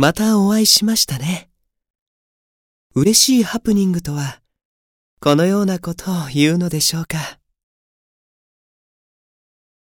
またお会いしましたね。嬉しいハプニングとは、このようなことを言うのでしょうか。